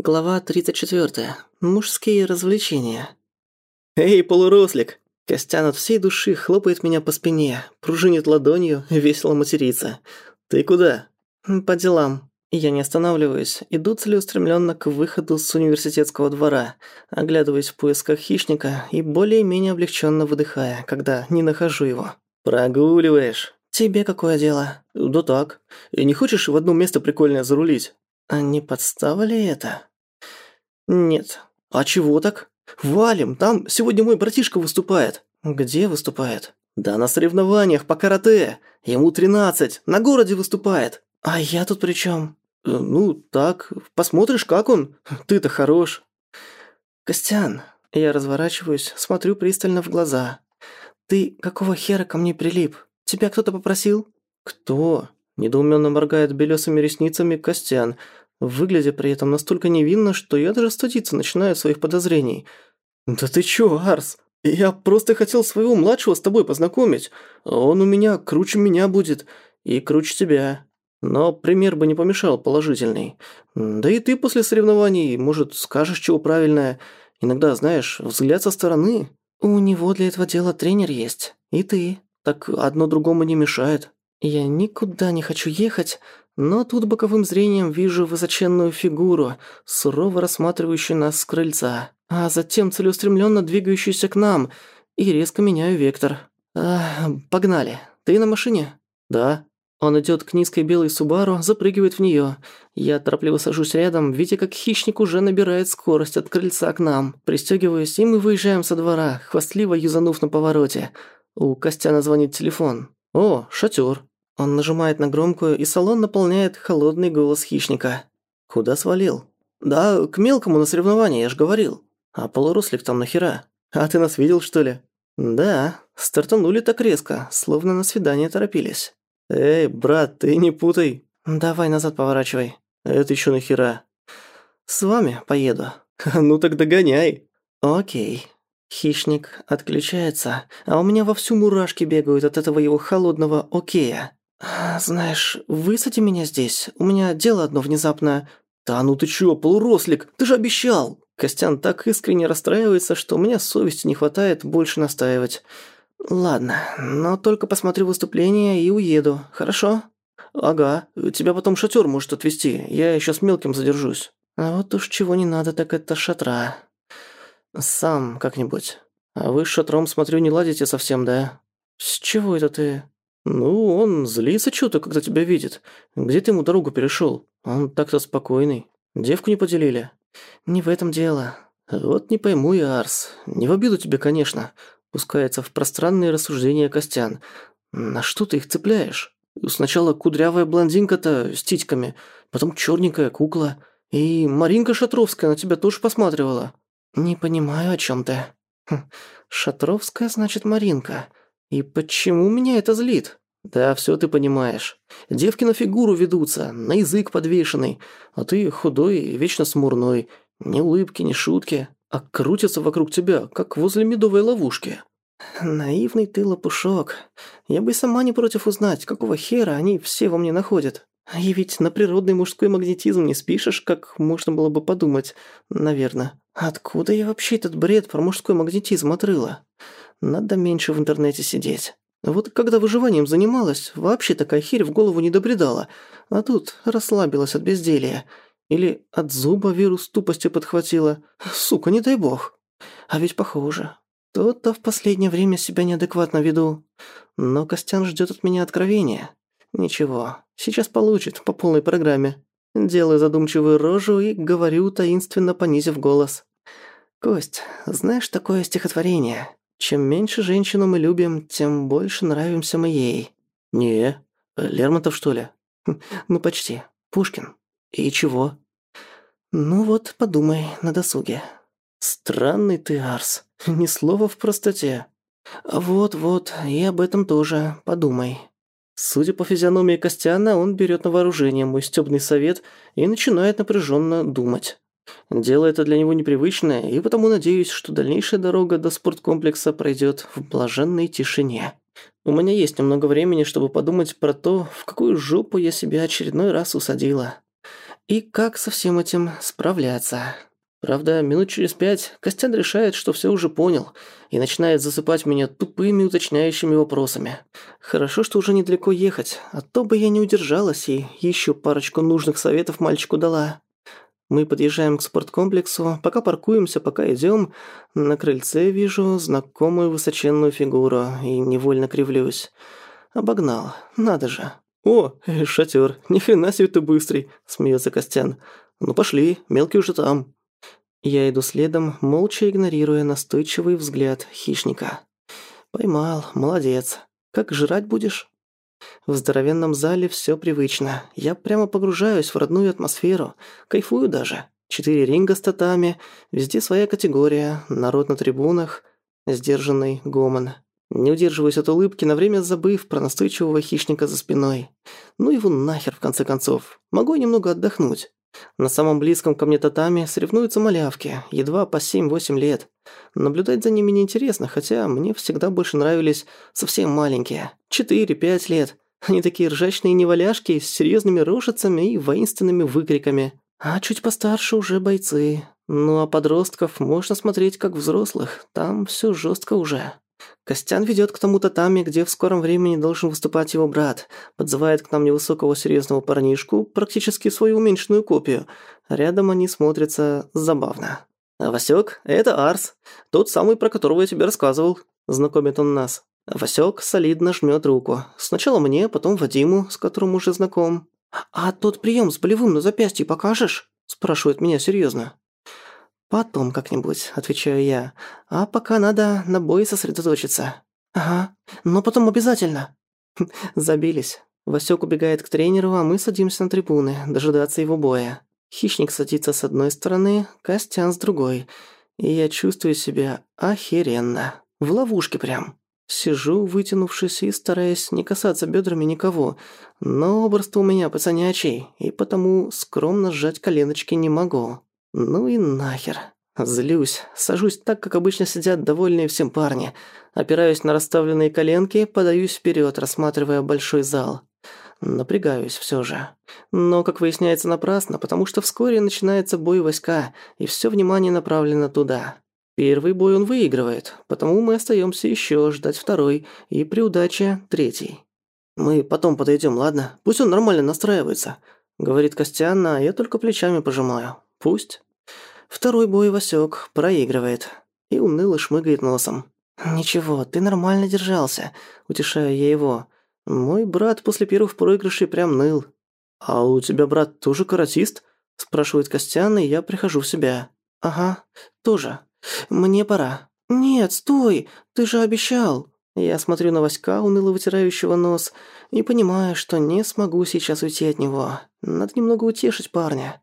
Глава 34. Мужские развлечения. «Эй, полурослик!» Костян от всей души хлопает меня по спине, пружинит ладонью, весело матерится. «Ты куда?» «По делам». Я не останавливаюсь, иду целеустремленно к выходу с университетского двора, оглядываясь в поисках хищника и более-менее облегченно выдыхая, когда не нахожу его. «Прогуливаешь?» «Тебе какое дело?» «Да так. И не хочешь в одно место прикольное зарулить?» «А не подстава ли это?» «Нет». «А чего так?» «Валим, там сегодня мой братишка выступает». «Где выступает?» «Да на соревнованиях по карате. Ему тринадцать, на городе выступает». «А я тут при чем? «Э, «Ну, так, посмотришь, как он. Ты-то хорош». «Костян». Я разворачиваюсь, смотрю пристально в глаза. «Ты какого хера ко мне прилип? Тебя кто-то попросил?» «Кто?» Недоуменно моргает белесыми ресницами Костян, выглядя при этом настолько невинно, что я даже стыдиться начинаю своих подозрений. «Да ты чё, Арс? Я просто хотел своего младшего с тобой познакомить. Он у меня круче меня будет и круче тебя. Но пример бы не помешал положительный. Да и ты после соревнований, может, скажешь чего правильное. Иногда, знаешь, взгляд со стороны. У него для этого дела тренер есть. И ты. Так одно другому не мешает. Я никуда не хочу ехать, но тут боковым зрением вижу высоченную фигуру, сурово рассматривающую нас с крыльца, а затем целеустремленно двигающуюся к нам, и резко меняю вектор. А, погнали. Ты на машине? Да. Он идет к низкой белой Субару, запрыгивает в нее. Я торопливо сажусь рядом, видя, как хищник уже набирает скорость от крыльца к нам. Пристегиваюсь, и мы выезжаем со двора, хвастливо юзанув на повороте. У Костяна звонит телефон. «О, шатер. Он нажимает на громкую, и салон наполняет холодный голос хищника. «Куда свалил?» «Да, к мелкому на соревнования, я ж говорил. А полурослик там нахера? А ты нас видел, что ли?» «Да, стартанули так резко, словно на свидание торопились». «Эй, брат, ты не путай». «Давай назад поворачивай». «Это еще нахера?» «С вами поеду». «Ну так догоняй». «Окей». Хищник отключается, а у меня вовсю мурашки бегают от этого его холодного «окея». «Знаешь, высади меня здесь. У меня дело одно внезапно...» «Да ну ты чё, полурослик? Ты же обещал!» Костян так искренне расстраивается, что у меня совести не хватает больше настаивать. «Ладно, но только посмотрю выступление и уеду, хорошо?» «Ага, тебя потом шатер может отвезти, я еще с мелким задержусь». «А вот уж чего не надо, так это шатра. Сам как-нибудь. А вы с шатром, смотрю, не ладите совсем, да?» «С чего это ты?» «Ну, он злится что-то, когда тебя видит. Где ты ему дорогу перешел? Он так-то спокойный. Девку не поделили?» «Не в этом дело. Вот не пойму я, Арс. Не в обиду тебе, конечно». Пускается в пространные рассуждения Костян. «На что ты их цепляешь? Сначала кудрявая блондинка-то с титьками, потом черненькая кукла. И Маринка Шатровская на тебя тоже посматривала». «Не понимаю, о чем ты». Хм, «Шатровская, значит, Маринка». И почему меня это злит? Да, все ты понимаешь. Девки на фигуру ведутся, на язык подвешенный, а ты худой и вечно смурной. Ни улыбки, ни шутки, а крутятся вокруг тебя, как возле медовой ловушки. Наивный ты лопушок. Я бы сама не против узнать, какого хера они все во мне находят. И ведь на природный мужской магнетизм не спишешь, как можно было бы подумать, наверное. Откуда я вообще этот бред про мужской магнетизм отрыла? Надо меньше в интернете сидеть. Вот когда выживанием занималась, вообще такая херь в голову не добредала. А тут расслабилась от безделья. Или от зуба вирус тупости подхватила. Сука, не дай бог. А ведь похоже. То-то в последнее время себя неадекватно веду. Но Костян ждет от меня откровения. Ничего, сейчас получит по полной программе. Делаю задумчивую рожу и говорю, таинственно понизив голос. «Кость, знаешь такое стихотворение? Чем меньше женщину мы любим, тем больше нравимся мы ей. Не, Лермонтов, что ли? Хм, ну, почти. Пушкин. И чего? Ну вот, подумай на досуге. Странный ты, Арс. Ни слова в простоте. Вот-вот, и об этом тоже подумай. Судя по физиономии Костяна, он берет на вооружение мой стёбный совет и начинает напряженно думать. Дело это для него непривычное, и потому надеюсь, что дальнейшая дорога до спорткомплекса пройдет в блаженной тишине. У меня есть немного времени, чтобы подумать про то, в какую жопу я себя очередной раз усадила. и как со всем этим справляться. Правда, минут через пять Костян решает, что все уже понял, и начинает засыпать меня тупыми уточняющими вопросами. Хорошо, что уже недалеко ехать, а то бы я не удержалась и еще парочку нужных советов мальчику дала. Мы подъезжаем к спорткомплексу, пока паркуемся, пока идем. На крыльце вижу знакомую высоченную фигуру и невольно кривлюсь. Обогнал, надо же. «О, шатер, ни хрена себе ты быстрый», – смеется Костян. «Ну пошли, мелкий уже там». Я иду следом, молча игнорируя настойчивый взгляд хищника. «Поймал, молодец. Как жрать будешь?» В здоровенном зале все привычно. Я прямо погружаюсь в родную атмосферу. Кайфую даже. Четыре ринга с татами, везде своя категория, народ на трибунах, сдержанный гомон. Не удерживаюсь от улыбки, на время забыв про настойчивого хищника за спиной. Ну его нахер, в конце концов. Могу немного отдохнуть. На самом близком ко мне татами соревнуются малявки, едва по 7-8 лет. Наблюдать за ними неинтересно, хотя мне всегда больше нравились совсем маленькие. 4-5 лет. Они такие ржачные неваляшки с серьезными рожицами и воинственными выкриками. А чуть постарше уже бойцы. Ну а подростков можно смотреть как взрослых, там все жестко уже. Костян ведет к тому татами, где в скором времени должен выступать его брат, подзывает к нам невысокого серьезного парнишку, практически свою уменьшенную копию. Рядом они смотрятся забавно. «Васёк, это Арс, тот самый, про которого я тебе рассказывал», – знакомит он нас. Васёк солидно жмет руку. Сначала мне, потом Вадиму, с которым уже знаком. «А тот прием с болевым на запястье покажешь?» – спрашивает меня серьезно. «Потом как-нибудь», – отвечаю я. «А пока надо на бой сосредоточиться». «Ага, но потом обязательно». Забились. Васёк убегает к тренеру, а мы садимся на трибуны, дожидаться его боя. Хищник садится с одной стороны, Костян с другой. И я чувствую себя охеренно. В ловушке прям. Сижу, вытянувшись и стараясь не касаться бедрами никого. Но образ у меня пацанячий, и потому скромно сжать коленочки не могу. Ну и нахер. Злюсь, сажусь так, как обычно сидят довольные всем парни. Опираюсь на расставленные коленки, подаюсь вперед, рассматривая большой зал. Напрягаюсь все же. Но, как выясняется, напрасно, потому что вскоре начинается бой войска, и все внимание направлено туда. Первый бой он выигрывает, потому мы остаемся еще ждать второй, и при удаче третий. «Мы потом подойдем, ладно? Пусть он нормально настраивается», — говорит Костян, а я только плечами пожимаю. Пусть. Второй бой Васёк проигрывает. И уныло шмыгает носом. «Ничего, ты нормально держался», – утешаю я его. Мой брат после первых проигрышей прям ныл. «А у тебя брат тоже каратист?» – спрашивает Костян, и я прихожу в себя. «Ага, тоже. Мне пора». «Нет, стой! Ты же обещал!» Я смотрю на Васька, уныло вытирающего нос, и понимаю, что не смогу сейчас уйти от него. Надо немного утешить парня.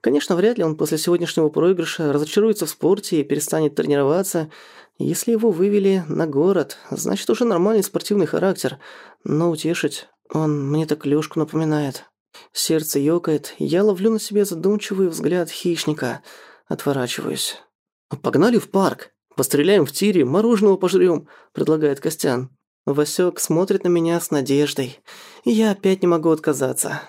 Конечно, вряд ли он после сегодняшнего проигрыша разочаруется в спорте и перестанет тренироваться. Если его вывели на город, значит уже нормальный спортивный характер. Но утешить он мне так Лёшку напоминает. Сердце ёкает, я ловлю на себе задумчивый взгляд хищника. Отворачиваюсь. «Погнали в парк. Постреляем в тире, мороженого пожрём», – предлагает Костян. Васёк смотрит на меня с надеждой. Я опять не могу отказаться.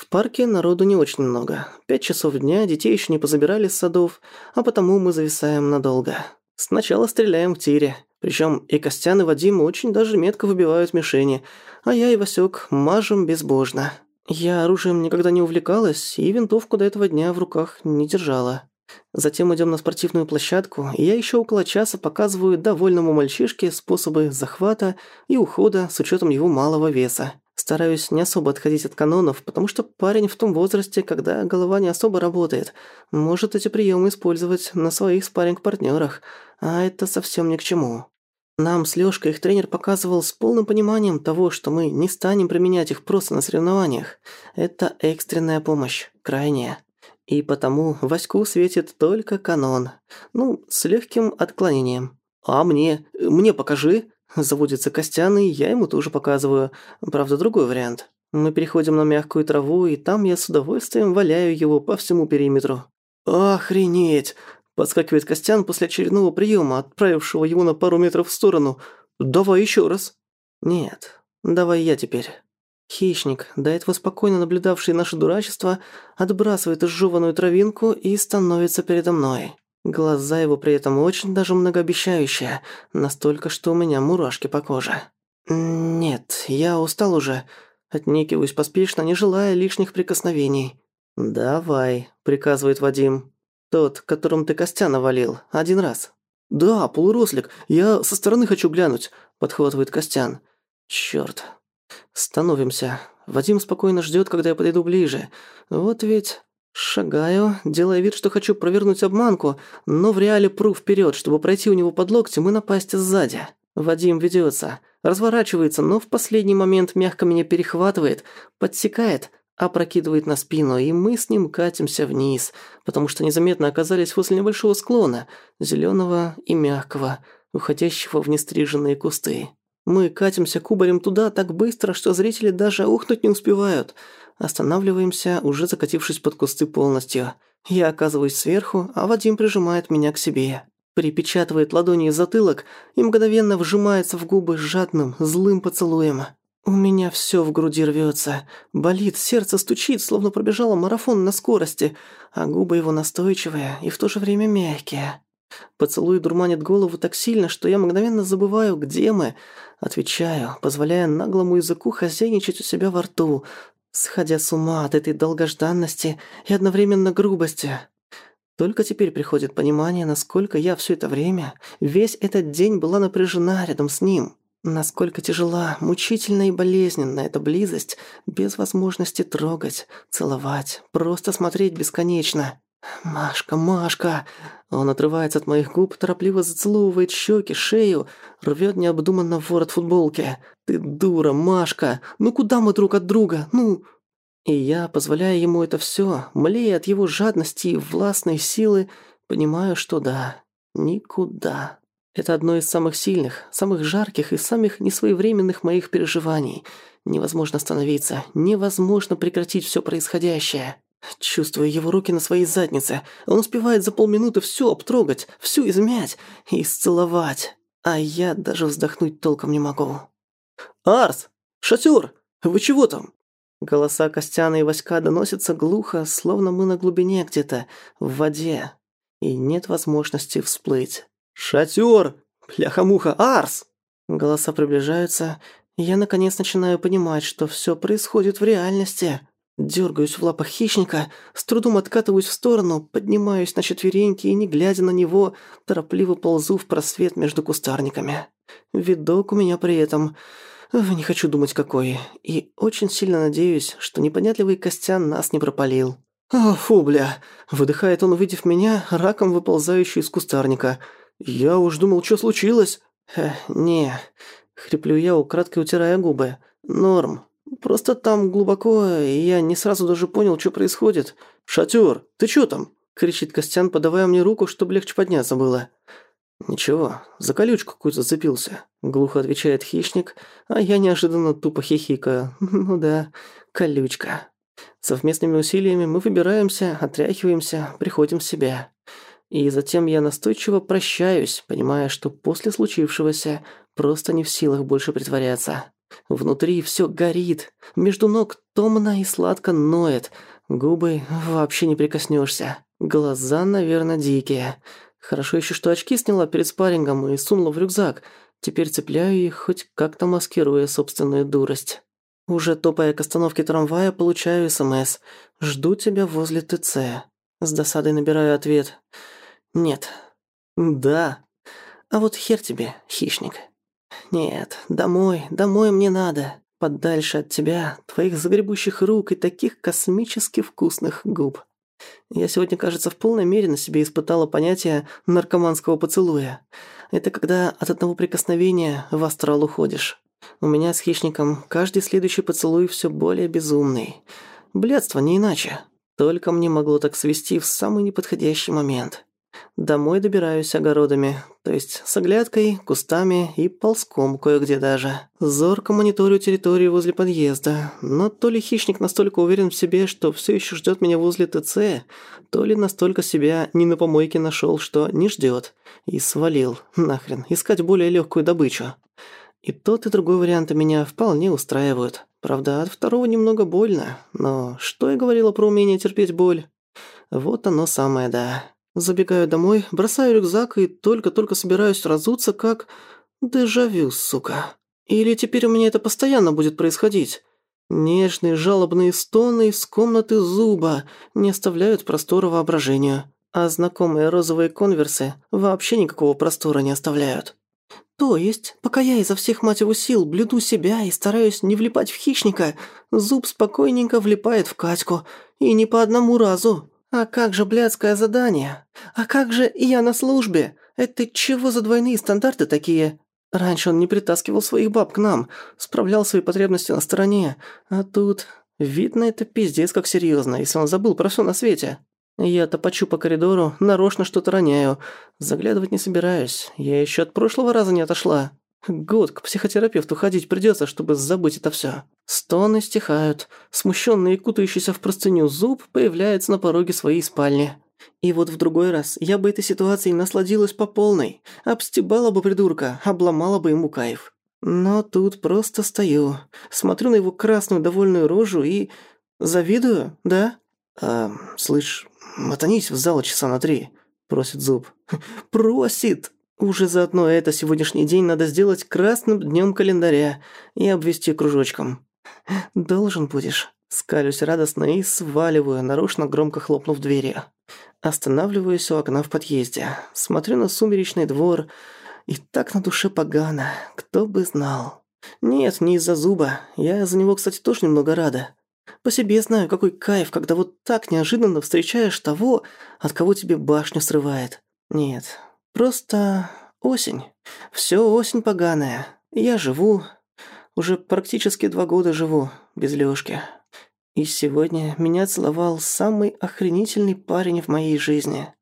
В парке народу не очень много. Пять часов дня, детей еще не позабирали с садов, а потому мы зависаем надолго. Сначала стреляем в тире. Причем и Костян, и Вадим очень даже метко выбивают мишени, а я и Васек мажем безбожно. Я оружием никогда не увлекалась и винтовку до этого дня в руках не держала. Затем идем на спортивную площадку, и я еще около часа показываю довольному мальчишке способы захвата и ухода с учетом его малого веса. Стараюсь не особо отходить от канонов, потому что парень в том возрасте, когда голова не особо работает, может эти приемы использовать на своих спарринг-партнерах, а это совсем ни к чему. Нам с Лёшкой их тренер показывал с полным пониманием того, что мы не станем применять их просто на соревнованиях. Это экстренная помощь, крайняя. И потому Ваську светит только канон. Ну, с легким отклонением. «А мне? Мне покажи!» Заводится Костян, и я ему тоже показываю. Правда, другой вариант. Мы переходим на мягкую траву, и там я с удовольствием валяю его по всему периметру. «Охренеть!» – подскакивает Костян после очередного приема, отправившего его на пару метров в сторону. «Давай еще раз». «Нет, давай я теперь». Хищник, до этого спокойно наблюдавший наше дурачество, отбрасывает изжеванную травинку и становится передо мной. Глаза его при этом очень даже многообещающие, настолько, что у меня мурашки по коже. «Нет, я устал уже», отнекиваюсь поспешно, не желая лишних прикосновений. «Давай», – приказывает Вадим. «Тот, которым ты Костяна валил, один раз». «Да, полурослик, я со стороны хочу глянуть», – подхватывает Костян. «Чёрт». Становимся. Вадим спокойно ждёт, когда я подойду ближе. Вот ведь... Шагаю, делая вид, что хочу провернуть обманку, но в реале пру вперёд, чтобы пройти у него под локтем и напасть сзади. Вадим ведётся, разворачивается, но в последний момент мягко меня перехватывает, подсекает, опрокидывает на спину, и мы с ним катимся вниз, потому что незаметно оказались возле небольшого склона, зелёного и мягкого, уходящего в нестриженные кусты. Мы катимся кубарем туда так быстро, что зрители даже ухнуть не успевают. Останавливаемся, уже закатившись под кусты полностью. Я оказываюсь сверху, а Вадим прижимает меня к себе. Припечатывает ладонью затылок и мгновенно вжимается в губы жадным, злым поцелуем. У меня всё в груди рвётся. Болит, сердце стучит, словно пробежало марафон на скорости, а губы его настойчивые и в то же время мягкие. Поцелуй дурманит голову так сильно, что я мгновенно забываю, где мы. Отвечаю, позволяя наглому языку хозяйничать у себя во рту, сходя с ума от этой долгожданности и одновременно грубости. Только теперь приходит понимание, насколько я все это время, весь этот день была напряжена рядом с ним. Насколько тяжела, мучительна и болезненна эта близость, без возможности трогать, целовать, просто смотреть бесконечно. «Машка, Машка!» Он отрывается от моих губ, торопливо зацеловывает щеки, шею, рвет необдуманно ворот футболки. «Ты дура, Машка! Ну куда мы друг от друга? Ну...» И я, позволяя ему это все, млея от его жадности и властной силы, понимаю, что да, никуда. Это одно из самых сильных, самых жарких и самых несвоевременных моих переживаний. Невозможно остановиться, невозможно прекратить все происходящее. Чувствую его руки на своей заднице. Он успевает за полминуты все обтрогать, всю измять и исцеловать. А я даже вздохнуть толком не могу. «Арс! Шатер! Вы чего там?» Голоса Костяна и Васька доносятся глухо, словно мы на глубине где-то, в воде. И нет возможности всплыть. «Шатер! Бляха-муха! Арс!» Голоса приближаются, я наконец начинаю понимать, что все происходит в реальности. Дёргаюсь в лапах хищника, с трудом откатываюсь в сторону, поднимаюсь на четвереньки и, не глядя на него, торопливо ползу в просвет между кустарниками. Видок у меня при этом... Не хочу думать какой. И очень сильно надеюсь, что непонятливый Костян нас не пропалил. «О, фу, бля!» – выдыхает он, увидев меня, раком выползающий из кустарника. «Я уж думал, что случилось?» «Не...» – хриплю я, украдкой утирая губы. «Норм, Просто там глубоко, и я не сразу даже понял, что происходит. «Шатер, ты чё там?» – кричит Костян, подавая мне руку, чтобы легче подняться было. «Ничего, за колючку какую-то зацепился», – глухо отвечает хищник, а я неожиданно тупо хихикаю. «Ну да, колючка». Совместными усилиями мы выбираемся, отряхиваемся, приходим в себя. И затем я настойчиво прощаюсь, понимая, что после случившегося просто не в силах больше притворяться. Внутри все горит, между ног томно и сладко ноет, губы вообще не прикоснешься, глаза, наверное, дикие. Хорошо еще, что очки сняла перед спаррингом и сунула в рюкзак. Теперь цепляю их, хоть как-то маскируя собственную дурость. Уже топая к остановке трамвая, получаю СМС. «Жду тебя возле ТЦ». С досадой набираю ответ. «Нет». «Да». «А вот хер тебе, хищник». Нет, домой, домой мне надо. Подальше от тебя, твоих загребущих рук и таких космически вкусных губ. Я сегодня, кажется, в полной мере на себе испытала понятие наркоманского поцелуя. Это когда от одного прикосновения в астрал уходишь. У меня с хищником каждый следующий поцелуй все более безумный. Блядство не иначе. Только мне могло так свести в самый неподходящий момент. Домой добираюсь огородами, то есть с оглядкой, кустами и ползком кое-где даже. Зорко мониторю территорию возле подъезда, но то ли хищник настолько уверен в себе, что все еще ждет меня возле ТЦ, то ли настолько себя не на помойке нашел, что не ждет. И свалил, нахрен, искать более легкую добычу. И тот, и другой варианты меня вполне устраивают. Правда, от второго немного больно, но что я говорила про умение терпеть боль? Вот оно самое, да. Забегаю домой, бросаю рюкзак и только-только собираюсь разуться, как... Дежавю, сука. Или теперь у меня это постоянно будет происходить? Нежные жалобные стоны из комнаты зуба не оставляют простора воображению, а знакомые розовые конверсы вообще никакого простора не оставляют. То есть, пока я изо всех мать его сил блюду себя и стараюсь не влипать в хищника, зуб спокойненько влипает в Катьку, и не по одному разу. А как же блядское задание? А как же я на службе? Это чего за двойные стандарты такие? Раньше он не притаскивал своих баб к нам, справлял свои потребности на стороне, а тут... Видно, это пиздец как серьезно, если он забыл про все на свете. Я топочу по коридору, нарочно что-то роняю. Заглядывать не собираюсь, я еще от прошлого раза не отошла. Год к психотерапевту ходить придется, чтобы забыть это все. Стоны стихают. Смущенный и кутающийся в простыню зуб появляется на пороге своей спальни. И вот в другой раз я бы этой ситуацией насладилась по полной. Обстебала бы придурка, обломала бы ему кайф. Но тут просто стою, смотрю на его красную довольную рожу и... Завидую, да? А, слышь, мотанись в зал часа на три, просит зуб. Просит! Уже заодно это сегодняшний день надо сделать красным днем календаря и обвести кружочком. Должен будешь. Скалюсь радостно и сваливаю, нарочно громко хлопнув дверью. Останавливаюсь у окна в подъезде, смотрю на сумеречный двор, и так на душе погано, кто бы знал. Нет, не из-за зуба, я за него, кстати, тоже немного рада. По себе знаю, какой кайф, когда вот так неожиданно встречаешь того, от кого тебе башню срывает. Нет, просто осень. Всё осень поганая. Я живу, уже практически два года живу, без Лёшки. И сегодня меня целовал самый охренительный парень в моей жизни.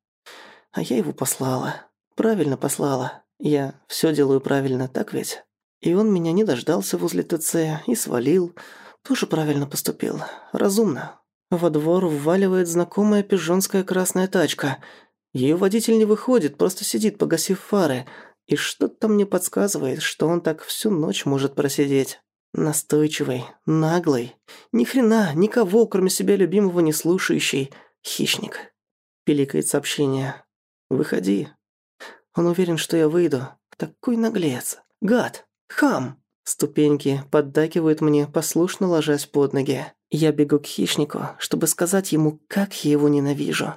А я его послала. Правильно послала. Я все делаю правильно, так ведь? И он меня не дождался возле ТЦ и свалил. Тоже правильно поступил. Разумно. Во двор вваливает знакомая пижонская красная тачка. Ее водитель не выходит, просто сидит, погасив фары. И что-то мне подсказывает, что он так всю ночь может просидеть. Настойчивый, наглый, ни хрена, никого, кроме себя любимого, не слушающий. Хищник. Пиликает сообщение. «Выходи». Он уверен, что я выйду. Такой наглец. Гад. Хам. Ступеньки поддакивают мне, послушно ложась под ноги. Я бегу к хищнику, чтобы сказать ему, как я его ненавижу.